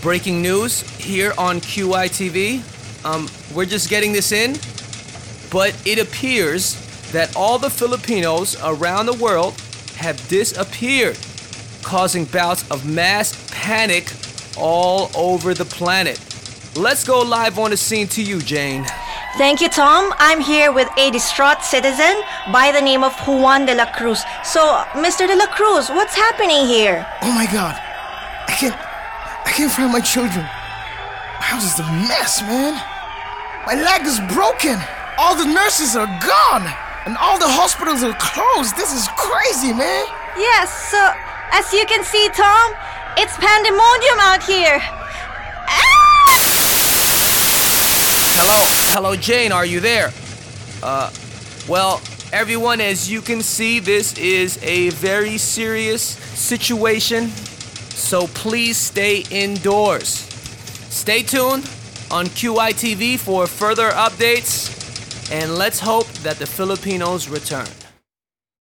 breaking news here on QI TV. Um, we're just getting this in, but it appears that all the Filipinos around the world have disappeared, causing bouts of mass panic all over the planet. Let's go live on the scene to you, Jane. Thank you, Tom. I'm here with a distraught citizen by the name of Juan de la Cruz. So, Mr. de la Cruz, what's happening here? Oh my god. I can't. I can't find my children. My house is a mess, man. My leg is broken. All the nurses are gone. And all the hospitals are closed. This is crazy, man. Yes, so as you can see, Tom, it's pandemonium out here. Ah! Hello, hello, Jane, are you there? Uh, well, everyone, as you can see, this is a very serious situation, so please stay indoors. Stay tuned on QI TV for further updates, and let's hope that the Filipinos return.